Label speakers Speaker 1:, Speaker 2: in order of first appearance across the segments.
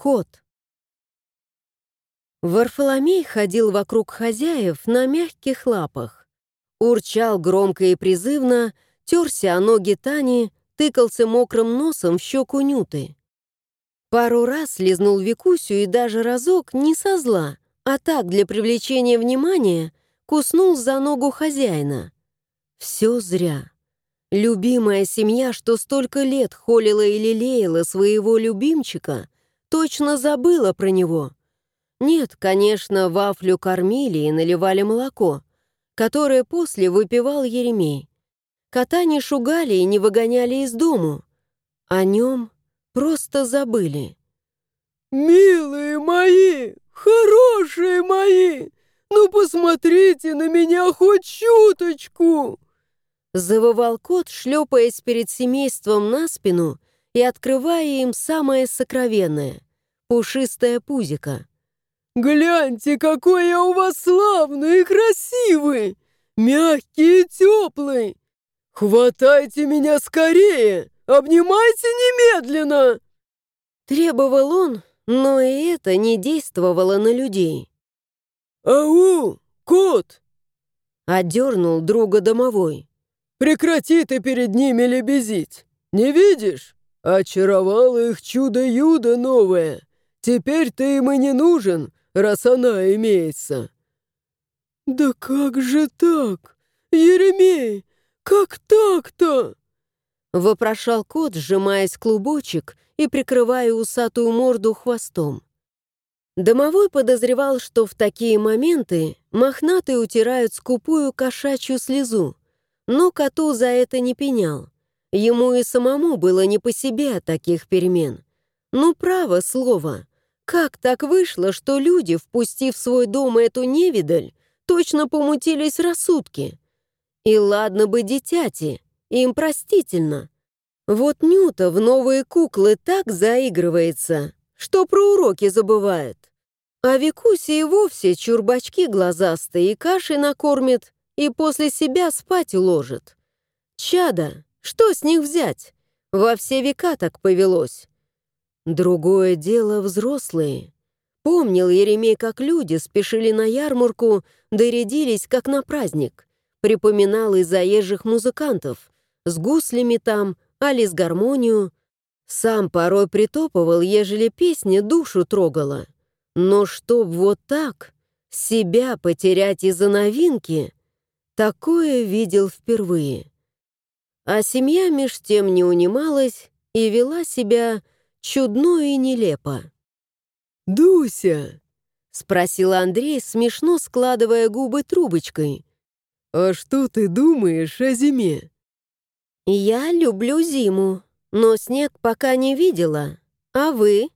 Speaker 1: Кот. Варфоломей ходил вокруг хозяев на мягких лапах. Урчал громко и призывно, терся о ноги Тани, тыкался мокрым носом в щеку Нюты. Пару раз лизнул Викусю и даже разок не со зла, а так для привлечения внимания куснул за ногу хозяина. Все зря. Любимая семья, что столько лет холила и лелеяла своего любимчика, точно забыла про него. Нет, конечно, вафлю кормили и наливали молоко, которое после выпивал Еремей. Кота не шугали и не выгоняли из дому. О нем просто забыли.
Speaker 2: «Милые мои, хорошие мои, ну посмотрите на меня хоть чуточку!»
Speaker 1: Завывал кот, шлепаясь перед семейством на спину и открывая им самое сокровенное — пушистое пузико.
Speaker 2: «Гляньте, какой я у вас славный и красивый! Мягкий и теплый! Хватайте меня скорее! Обнимайте немедленно!»
Speaker 1: Требовал он, но и это не действовало на людей.
Speaker 2: «Ау, кот!»
Speaker 1: — одернул друга домовой.
Speaker 2: «Прекрати ты перед ними лебезить! Не видишь? Очаровало их чудо-юдо новое! Теперь ты им и не нужен, раз она имеется!» «Да как же так? Еремей, как так-то?»
Speaker 1: Вопрошал кот, сжимаясь клубочек и прикрывая усатую морду хвостом. Домовой подозревал, что в такие моменты мохнатые утирают скупую кошачью слезу, но коту за это не пенял. Ему и самому было не по себе от таких перемен. Ну, право слово. Как так вышло, что люди, впустив в свой дом эту невидаль, точно помутились рассудки? И ладно бы дитяти, им простительно. Вот Нюта в новые куклы так заигрывается, что про уроки забывает. А Викуси и вовсе чурбачки глазастые и кашей накормит, и после себя спать уложит. Чада, что с них взять? Во все века так повелось. Другое дело взрослые. Помнил Еремей, как люди спешили на ярмарку, дорядились, как на праздник. Припоминал и заезжих музыкантов. С гуслями там, али с гармонию. Сам порой притопывал, ежели песня душу трогала. Но чтоб вот так себя потерять из-за новинки, такое видел впервые. А семья меж тем не унималась и вела себя чудно и нелепо.
Speaker 2: «Дуся!»
Speaker 1: — спросил Андрей, смешно складывая губы трубочкой.
Speaker 2: «А что ты думаешь о зиме?»
Speaker 1: «Я люблю зиму, но снег пока не видела. А вы?»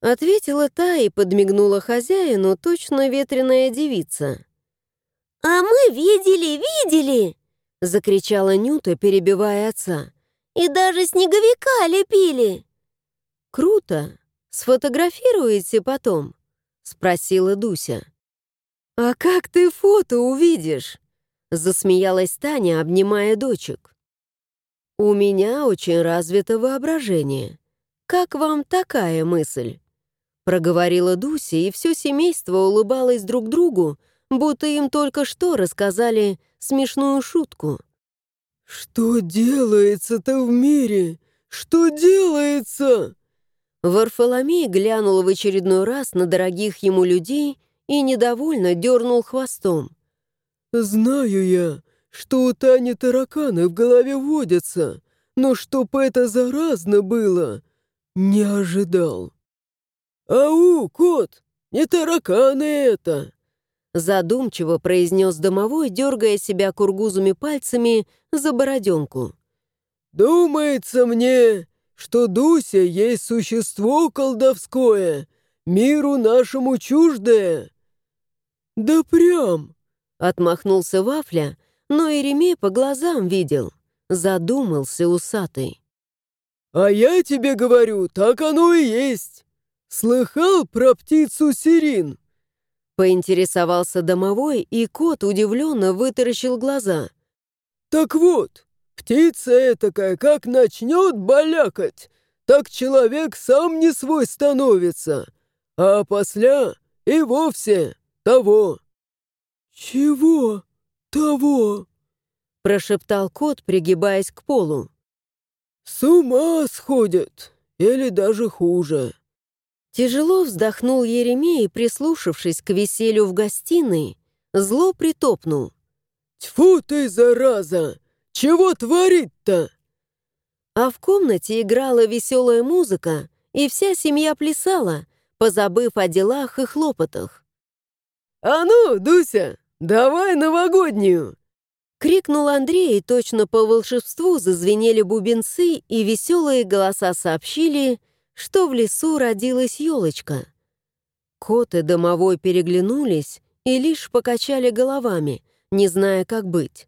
Speaker 1: Ответила та и подмигнула хозяину, точно ветреная девица.
Speaker 3: «А мы видели, видели!» — закричала Нюта, перебивая отца. «И даже снеговика лепили!»
Speaker 1: «Круто! Сфотографируете потом?» — спросила Дуся. «А как ты фото увидишь?» — засмеялась Таня, обнимая дочек. «У меня очень развито воображение. Как вам такая мысль?» Проговорила Дуся, и все семейство улыбалось друг другу, будто им только что рассказали смешную шутку.
Speaker 2: «Что делается-то в мире? Что делается?»
Speaker 1: Варфоломей глянул в очередной раз на дорогих ему людей и недовольно дернул хвостом.
Speaker 2: «Знаю я, что у Тани тараканы в голове водятся, но чтоб это заразно было, не ожидал». «Ау, кот, не тараканы это!»
Speaker 1: Задумчиво произнес домовой, дергая себя кургузами пальцами за бороденку.
Speaker 2: «Думается мне, что Дуся есть существо колдовское, миру нашему чуждое». «Да прям!»
Speaker 1: — отмахнулся Вафля, но Иеремей по глазам видел. Задумался усатый.
Speaker 2: «А я тебе говорю, так оно и есть. «Слыхал про птицу Сирин?»
Speaker 1: Поинтересовался домовой, и кот удивленно вытаращил глаза.
Speaker 2: «Так вот, птица этакая, как начнет балякать, так человек сам не свой становится, а после и вовсе того». «Чего того?» — прошептал кот, пригибаясь к полу. «С ума сходят, или даже хуже».
Speaker 1: Тяжело вздохнул Еремей, прислушавшись к веселью в гостиной, зло притопнул.
Speaker 2: «Тьфу ты, зараза! Чего творит-то?»
Speaker 1: А в комнате играла веселая музыка, и вся семья плясала, позабыв о делах и хлопотах.
Speaker 2: «А ну, Дуся, давай новогоднюю!»
Speaker 1: Крикнул Андрей, и точно по волшебству зазвенели бубенцы, и веселые голоса сообщили, что в лесу родилась елочка. Кот и домовой переглянулись и лишь покачали головами, не зная, как быть.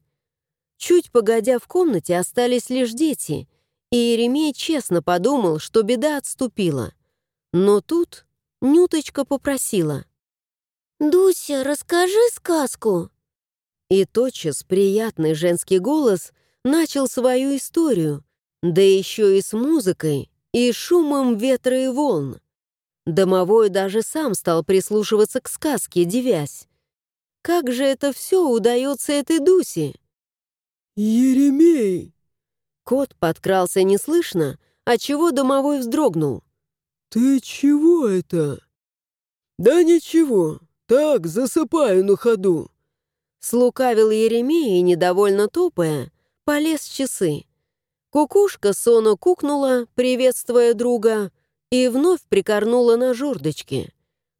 Speaker 1: Чуть погодя в комнате остались лишь дети, и Еремей честно подумал, что беда отступила. Но тут Нюточка попросила.
Speaker 3: «Дуся, расскажи сказку».
Speaker 1: И тотчас приятный женский голос начал свою историю, да еще и с музыкой, и шумом ветра и волн. Домовой даже сам стал прислушиваться к сказке, девясь. Как же это все удается этой Дусе?
Speaker 2: «Еремей!»
Speaker 1: Кот подкрался неслышно, отчего домовой вздрогнул.
Speaker 2: «Ты чего это?» «Да ничего, так, засыпаю на ходу».
Speaker 1: Слукавил Еремей недовольно топая, полез в часы. Кукушка сонно кукнула, приветствуя друга, и вновь прикорнула на жердочке.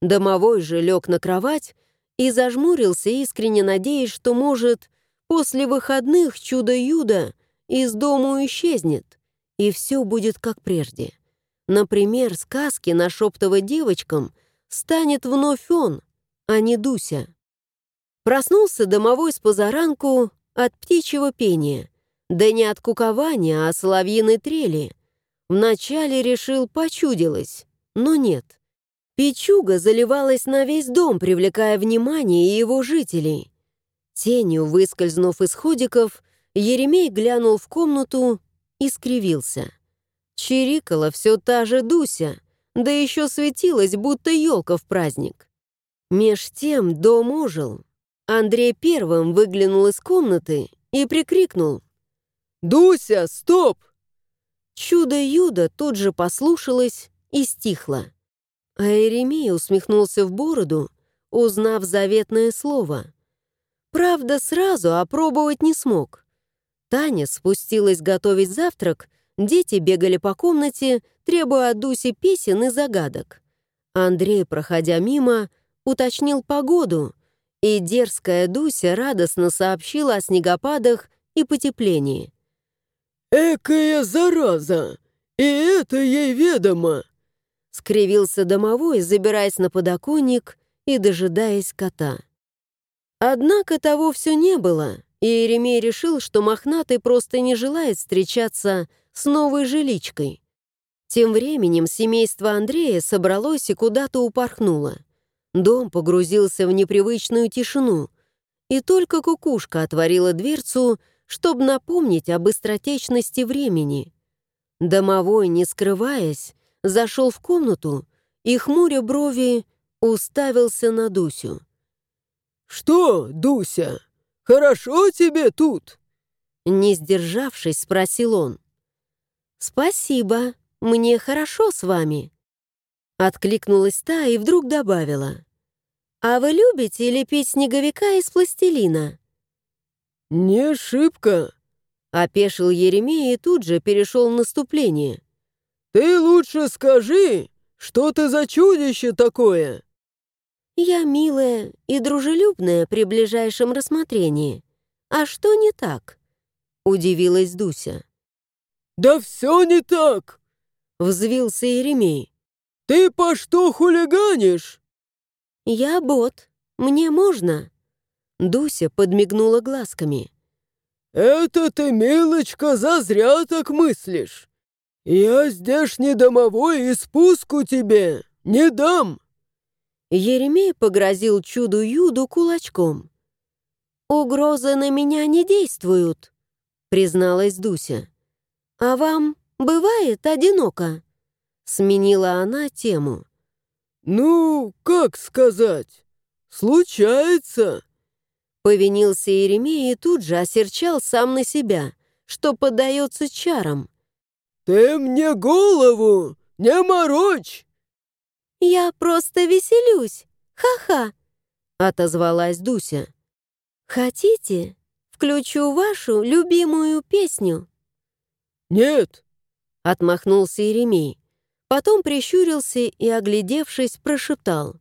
Speaker 1: Домовой же лег на кровать и зажмурился, искренне надеясь, что, может, после выходных чудо-юдо из дому исчезнет, и все будет как прежде. Например, сказки нашептывать девочкам станет вновь он, а не Дуся. Проснулся домовой с позаранку от птичьего пения, да не от кукования, а соловьиной трели. Вначале решил, почудилось, но нет. Печуга заливалась на весь дом, привлекая внимание его жителей. Тенью, выскользнув из ходиков, Еремей глянул в комнату и скривился. Чирикала все та же Дуся, да еще светилась, будто елка в праздник. Меж тем дом ожил. Андрей первым выглянул из комнаты и прикрикнул.
Speaker 2: «Дуся, стоп!»
Speaker 1: Чудо-юдо тут же послушалось и стихло. А Еремей усмехнулся в бороду, узнав заветное слово. Правда, сразу опробовать не смог. Таня спустилась готовить завтрак, дети бегали по комнате, требуя от Дуси песен и загадок. Андрей, проходя мимо, уточнил погоду, и дерзкая Дуся радостно сообщила о снегопадах и потеплении.
Speaker 2: «Экая зараза! И это ей ведомо!»
Speaker 1: скривился домовой, забираясь на подоконник и дожидаясь кота. Однако того все не было, и Еремей решил, что мохнатый просто не желает встречаться с новой жиличкой. Тем временем семейство Андрея собралось и куда-то упорхнуло. Дом погрузился в непривычную тишину, и только кукушка отворила дверцу, чтобы напомнить о быстротечности времени. Домовой, не скрываясь, зашел в комнату и, хмуря брови, уставился на Дусю.
Speaker 2: «Что, Дуся, хорошо тебе тут?»
Speaker 1: Не сдержавшись, спросил он. «Спасибо, мне хорошо с вами», — откликнулась та и вдруг добавила. «А вы любите лепить снеговика из пластилина?»
Speaker 2: «Не шибко», —
Speaker 1: опешил Еремей и тут же перешел в наступление.
Speaker 2: «Ты лучше скажи, что ты за чудище такое?»
Speaker 1: «Я милая и дружелюбная при ближайшем рассмотрении. А что не так?» — удивилась Дуся.
Speaker 2: «Да все не так!»
Speaker 1: — взвился Еремей.
Speaker 2: «Ты по что хулиганишь?»
Speaker 1: «Я бот. Мне можно?» Дуся подмигнула глазками.
Speaker 2: «Это ты, милочка, зазря так мыслишь. Я здешний домовой и спуску тебе не дам!»
Speaker 1: Еремей погрозил чуду-юду кулачком. «Угрозы на меня не действуют», — призналась Дуся. «А вам бывает одиноко?» Сменила она тему.
Speaker 2: «Ну, как сказать? Случается!»
Speaker 1: Повинился Еремей и тут же осерчал сам на себя, что поддается чарам.
Speaker 2: «Ты мне голову не морочь!»
Speaker 3: «Я просто веселюсь! Ха-ха!» — отозвалась
Speaker 1: Дуся.
Speaker 3: «Хотите, включу вашу любимую песню?»
Speaker 2: «Нет!»
Speaker 1: — отмахнулся Еремей. Потом прищурился и, оглядевшись, прошептал.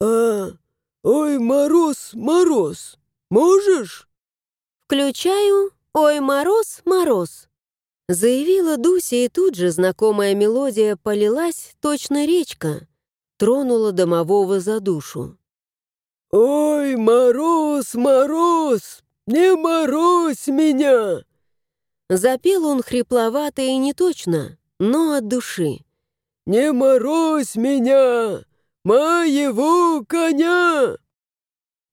Speaker 2: «А, ой, мороз, мороз, можешь?»
Speaker 3: «Включаю «Ой, мороз, мороз», —
Speaker 1: заявила Дуся, и тут же знакомая мелодия полилась, точно речка, тронула домового за душу.
Speaker 2: «Ой, мороз, мороз, не морозь меня!»
Speaker 1: Запел он хрипловато и неточно, но от души.
Speaker 2: «Не морозь меня, моего коня!»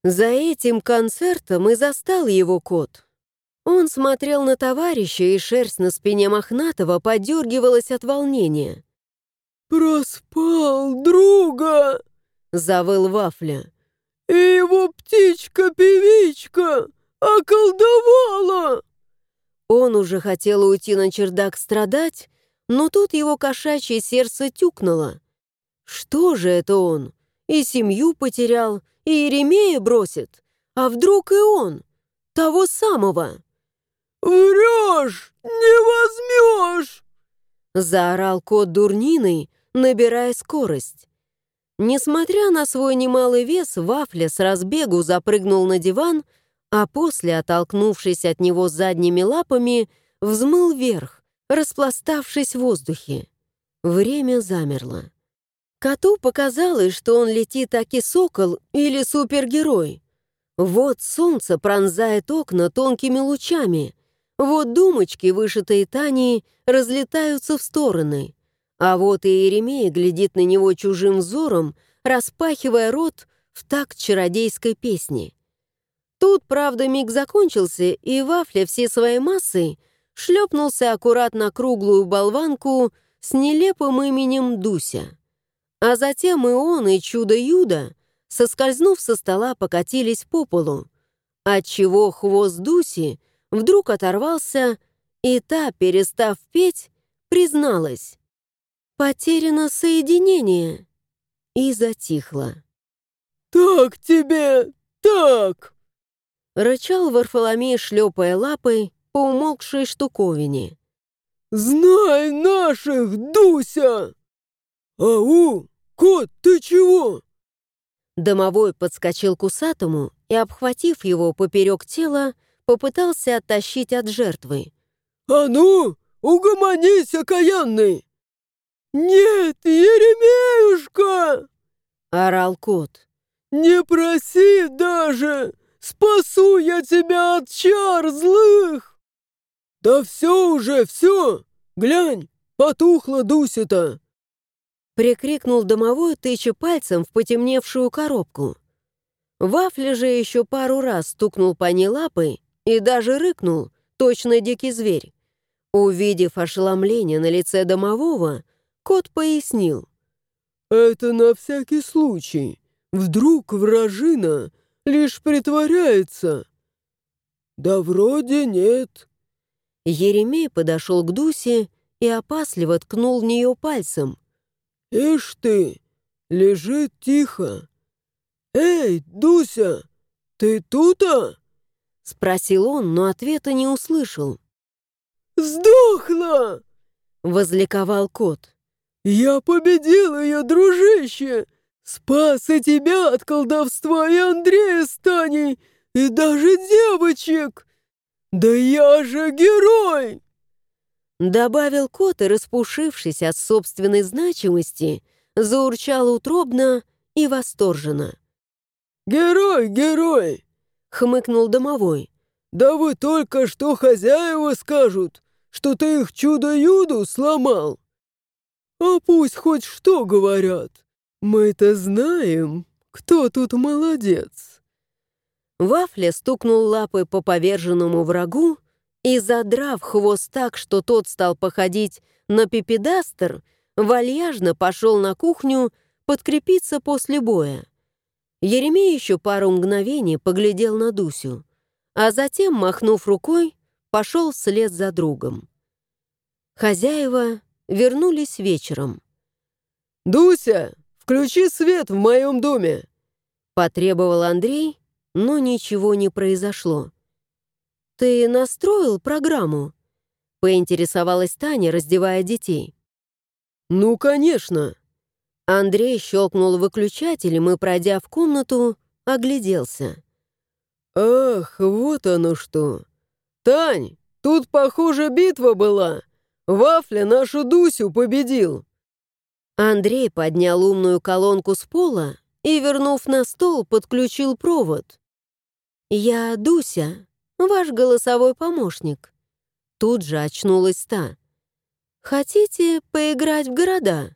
Speaker 1: За этим концертом и застал его кот. Он смотрел на товарища, и шерсть на спине Мохнатого подергивалась от волнения.
Speaker 2: «Проспал друга!»
Speaker 1: — завыл Вафля.
Speaker 2: «И его птичка-певичка околдовала!»
Speaker 1: Он уже хотел уйти на чердак страдать, но тут его кошачье сердце тюкнуло. Что же это он? И семью потерял, и Еремея бросит. А вдруг и он? Того самого.
Speaker 2: «Врешь! Не возьмешь!»
Speaker 1: Заорал кот дурниной, набирая скорость. Несмотря на свой немалый вес, Вафля с разбегу запрыгнул на диван, а после, оттолкнувшись от него задними лапами, взмыл вверх, распластавшись в воздухе. Время замерло. Коту показалось, что он летит таки сокол или супергерой. Вот солнце пронзает окна тонкими лучами, вот думочки, вышитые Таней, разлетаются в стороны, а вот и Еремей глядит на него чужим взором, распахивая рот в такт чародейской песни. Тут, правда, миг закончился, и Вафля всей своей массой шлепнулся аккуратно круглую болванку с нелепым именем Дуся. А затем и он, и чудо-юдо, соскользнув со стола, покатились по полу, отчего хвост Дуси вдруг оторвался, и та, перестав петь, призналась. «Потеряно соединение» и затихла.
Speaker 2: «Так тебе, так!»
Speaker 1: Рычал Варфоломей, шлепая лапой по умолкшей штуковине.
Speaker 2: «Знай наших, Дуся!» «Ау, кот, ты чего?»
Speaker 1: Домовой подскочил к усатому и, обхватив его поперек тела, попытался оттащить от жертвы.
Speaker 2: «А ну, угомонись, окаянный!» «Нет, Еремеюшка!»
Speaker 1: — орал кот.
Speaker 2: «Не проси даже! Спасу я тебя от чар злых!» «Да все уже, все! Глянь, потухла Дуся-то!»
Speaker 1: Прикрикнул домовой, тыча пальцем в потемневшую коробку. Вафля же еще пару раз стукнул по ней лапой и даже рыкнул, точно дикий зверь. Увидев ошеломление на лице домового, кот пояснил.
Speaker 2: «Это на всякий случай. Вдруг вражина лишь притворяется?» «Да вроде нет».
Speaker 1: Еремей подошел к Дусе и опасливо ткнул в нее пальцем.
Speaker 2: «Ишь ты, лежит тихо. Эй, Дуся, ты тут-а?»
Speaker 1: Спросил он, но ответа не услышал.
Speaker 2: «Сдохла!»
Speaker 1: — возликовал кот.
Speaker 2: «Я победил ее, дружище! Спас и тебя от колдовства, и Андрея с Таней, и даже девочек! Да я же герой!»
Speaker 1: Добавил кот и, распушившись от собственной значимости, заурчал утробно и восторженно.
Speaker 2: «Герой, герой!
Speaker 1: Хмыкнул домовой.
Speaker 2: «Да вы только что хозяева скажут, что ты их чудо-юду сломал! А пусть хоть что говорят, мы-то знаем, кто тут молодец!»
Speaker 1: Вафля стукнул лапой по поверженному врагу и, задрав хвост так, что тот стал походить на пипедастер, вальяжно пошел на кухню подкрепиться после боя. Еремей еще пару мгновений поглядел на Дусю, а затем, махнув рукой, пошел вслед за другом. Хозяева вернулись вечером.
Speaker 2: «Дуся, включи свет в моем доме!»
Speaker 1: Потребовал Андрей, но ничего не произошло. «Ты настроил программу?» Поинтересовалась Таня, раздевая детей.
Speaker 2: «Ну, конечно!»
Speaker 1: Андрей щелкнул выключателем и, пройдя в комнату, огляделся.
Speaker 2: «Ах, вот оно что! Тань, тут, похоже, битва была! Вафля нашу Дусю победил!»
Speaker 1: Андрей поднял умную колонку с пола и, вернув на стол, подключил провод. «Я Дуся, ваш голосовой помощник». Тут же очнулась та. «Хотите поиграть в города?»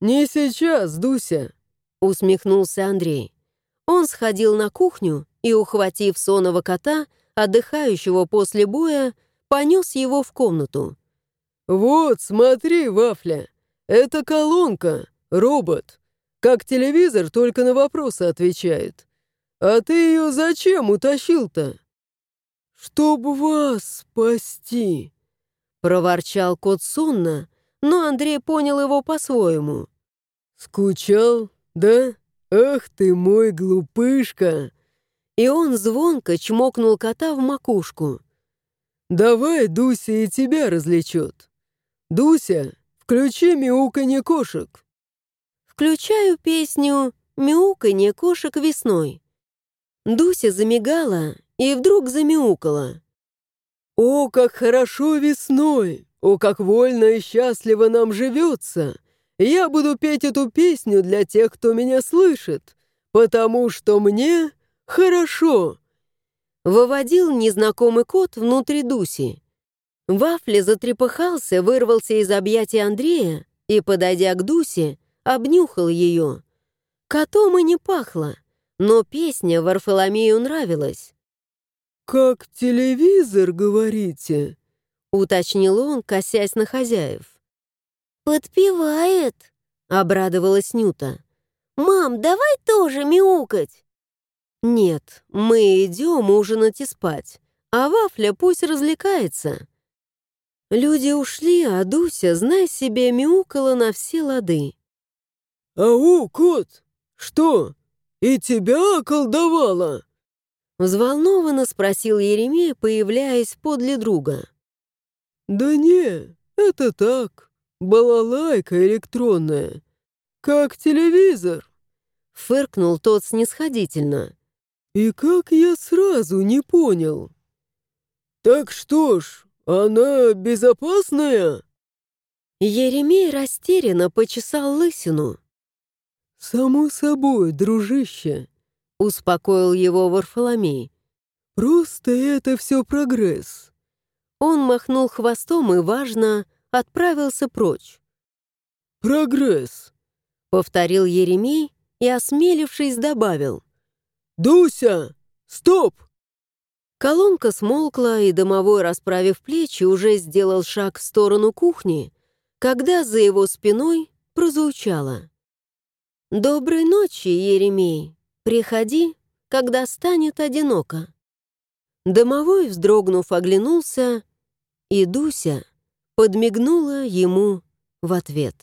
Speaker 2: «Не сейчас, Дуся», —
Speaker 1: усмехнулся Андрей. Он сходил на кухню и, ухватив сонного кота, отдыхающего после боя, понес его в комнату.
Speaker 2: «Вот, смотри, Вафля, это колонка, робот. Как телевизор, только на вопросы отвечает. А ты ее зачем утащил-то?» «Чтоб вас спасти», —
Speaker 1: проворчал кот сонно, но Андрей понял его по-своему.
Speaker 2: «Скучал, да? Ах ты мой глупышка!»
Speaker 1: И он звонко чмокнул кота в макушку.
Speaker 2: «Давай Дуся и тебя развлечет. Дуся, включи мяуканье кошек».
Speaker 1: Включаю песню «Мяуканье кошек весной». Дуся замигала и вдруг замяукала.
Speaker 2: «О, как хорошо весной! О, как вольно и счастливо нам живется! Я буду петь эту песню для тех, кто меня слышит, потому что мне хорошо!»
Speaker 1: Выводил незнакомый кот внутри Дуси. Вафли затрепыхался, вырвался из объятий Андрея и, подойдя к Дусе, обнюхал ее. Котом и не пахло, но песня Варфоломею нравилась.
Speaker 2: «Как телевизор, говорите?»
Speaker 1: — уточнил он, косясь на хозяев.
Speaker 3: «Подпевает», — обрадовалась Нюта. «Мам, давай тоже мяукать».
Speaker 1: «Нет, мы идем ужинать и спать, а Вафля пусть развлекается». Люди ушли, а Дуся, знай себе, мяукала на все лады.
Speaker 2: «Ау, кот, что, и тебя околдовала?»
Speaker 1: Взволнованно спросил Еремей, появляясь подле друга.
Speaker 2: «Да не, это так, балалайка электронная, как телевизор», —
Speaker 1: фыркнул тот снисходительно.
Speaker 2: «И как я сразу не понял?» «Так что ж, она безопасная?»
Speaker 1: Еремей растерянно почесал лысину.
Speaker 2: «Само собой, дружище», —
Speaker 1: успокоил его Варфоломей.
Speaker 2: «Просто это все прогресс».
Speaker 1: Он махнул хвостом и, важно, отправился прочь.
Speaker 2: «Прогресс», —
Speaker 1: повторил Еремей и, осмелившись, добавил.
Speaker 2: «Дуся, стоп!»
Speaker 1: Колонка смолкла, и домовой, расправив плечи, уже сделал шаг в сторону кухни, когда за его спиной прозвучало. «Доброй ночи, Еремей. Приходи, когда станет одиноко». Домовой, вздрогнув, оглянулся, и Дуся подмигнула ему в ответ.